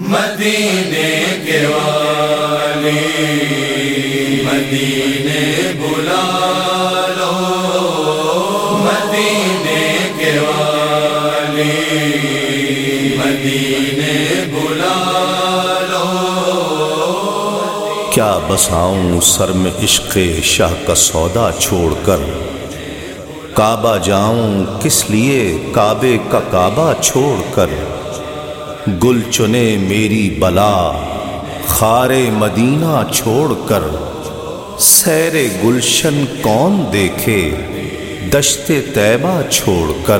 مدینے کے والی، مدینے بلا لو، مدینے کے والی، مدینے بلا لو۔ کیا بساؤں سر میں عشق شاہ کا سودا چھوڑ کر؟ کعبہ جاؤں کس لیے کعبے کا کعبہ چھوڑ کر؟ گل چنے میری بلا خار مدینہ چھوڑ کر۔ سیر گلشن کون دیکھے؟ دشت طیبہ چھوڑ کر۔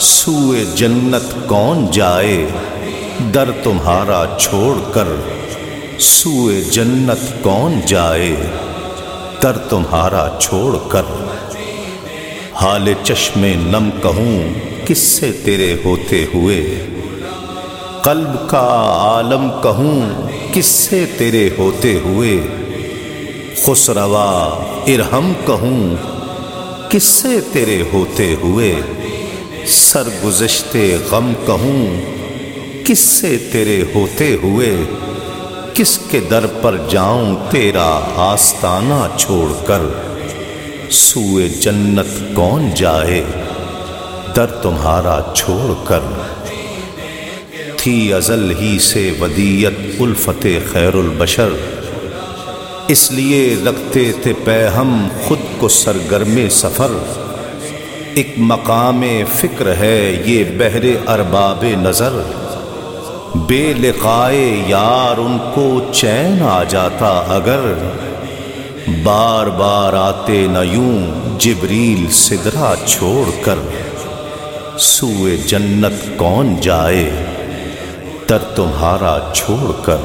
سوئے جنت کون جائے؟ در تمہارا چھوڑ کر۔ سوئے جنت کون جائے؟ در تمہارا چھوڑ کر۔ حال چشم نم کہوں، کس سے تیرے ہوتے ہوئے؟ قلب کا عالم کہوں، کس سے تیرے ہوتے ہوئے؟ خسروا ارہم کہوں، کس سے تیرے ہوتے ہوئے؟ سر گزشتے غم کہوں، کس سے تیرے ہوتے ہوئے؟ کس کے در پر جاؤں تیرا آستانہ چھوڑ کر؟ سوئے جنت کون جائے، در تمہارا چھوڑ کر؟ تھی ازل ہی سے ودیت الفت خیر البشر۔ اس لیے رکھتے تھے پہ ہم خود کو سرگرم سفر۔ ایک مقام فکر ہے یہ بہر ارباب نظر۔ بے لقائے یار ان کو چین آ جاتا اگر۔ بار بار آتے نہ یوں جبریل سدرا چھوڑ کر۔ سوئے جنت کون جائے؟ در تمہارا چھوڑ کر۔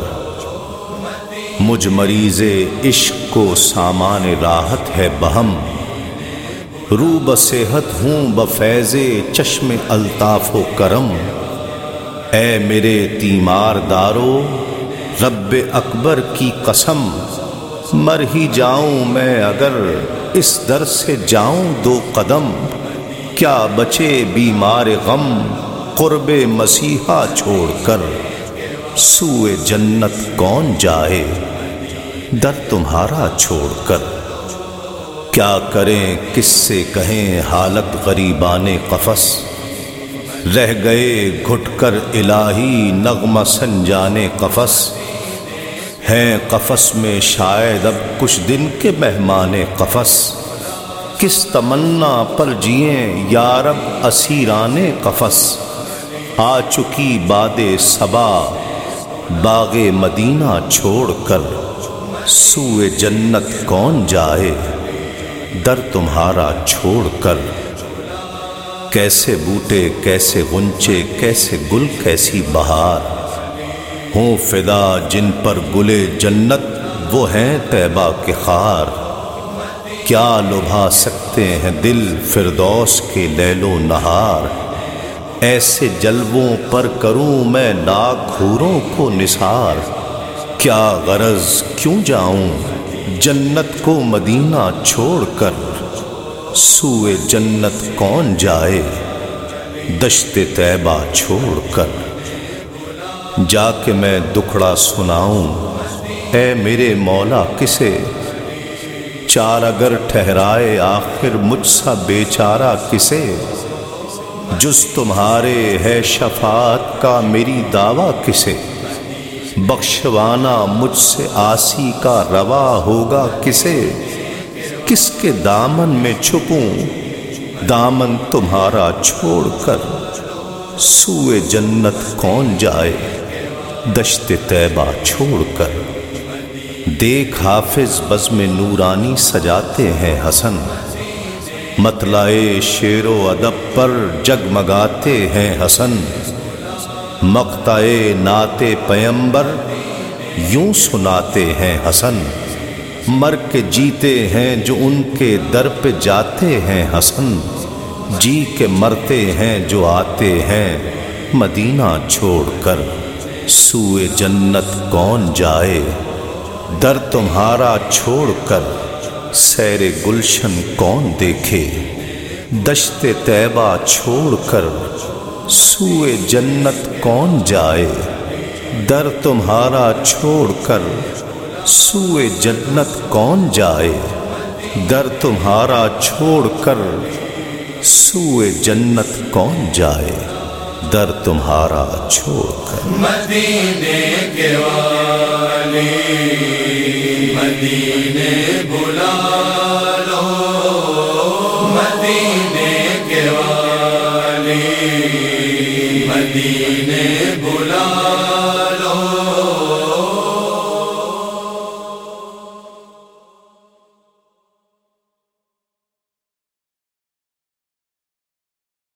مجھ مریض عشق کو سامان راحت ہے بہم۔ رو بصحت ہوں بفیض چشم الطاف و کرم۔ اے میرے تیمار دارو، رب اکبر کی قسم، مر ہی جاؤں میں اگر اس در سے جاؤں دو قدم۔ کیا بچے بیمار غم؟ قرب مسیحا چھوڑ کر سوئے جنت کون جائے؟ در تمہارا چھوڑ کر۔ کیا کریں؟ کس سے کہیں؟ حالت غریبان قفس۔ رہ گئے گھٹ کر الہی نغمہ سنجانے قفس۔ ہیں قفس میں شاید اب کچھ دن کے مہمان قفس۔ کس تمنا پر جئیں؟ یارب اسیران قفس۔ آ چکی باد صبا، باغ مدینہ چھوڑ کر۔ سوئے جنت کون جائے؟ در تمہارا چھوڑ کر۔ کیسے بوٹے، کیسے غنچے، کیسے گل، کیسی بہار۔ ہوں فدا جن پر گلے جنت، وہ ہیں طیبہ کے خار۔ کیا لبھا سکتے ہیں دل فردوس کے لیل و نہار؟ ایسے جلووں پر کروں میں لاکھوروں کو نثار۔ کیا غرض کیوں جاؤں؟ جنت کو مدینہ چھوڑ کر۔ سوئے جنت کون جائے؟ دشت طیبہ چھوڑ کر۔ جا کے میں دکھڑا سناؤں۔ اے میرے مولا، کسے؟ چار اگر ٹھہرائے آخر مجھ سا بیچارہ کسے؟ جس تمہارے ہے شفاعت کا میری دعویٰ کسے؟ بخشوانا مجھ سے آسی کا روا ہوگا کسے؟ کس کے دامن میں چھپوں؟ دامن تمہارا چھوڑ کر سوئے جنت کون جائے؟ دشت طیبہ چھوڑ کر۔ دیکھ حافظ بزم نورانی سجاتے ہیں حسن۔ متلائے شیر و ادب پر جگمگاتے ہیں حسن۔ مقطع نعت پیمبر یوں سناتے ہیں حسن۔ مر کے جیتے ہیں جو ان کے در پہ جاتے ہیں حسن۔ جی کے مرتے ہیں جو آتے ہیں مدینہ چھوڑ کر۔ سوئے جنت کون جائے؟ در تمہارا چھوڑ کر۔ سیر گلشن کون دیکھے؟ دشت طیبہ چھوڑ کر سوئے جنت کون جائے؟ در تمہارا چھوڑ کر سوئے جنت کون جائے؟ در تمہارا چھوڑ کر سوئے جنت کون جائے؟ در تمہارا چھوڑ کر۔ مدینے کے والی۔ مدینے بلا لو مدینے کے والی مدینے بلا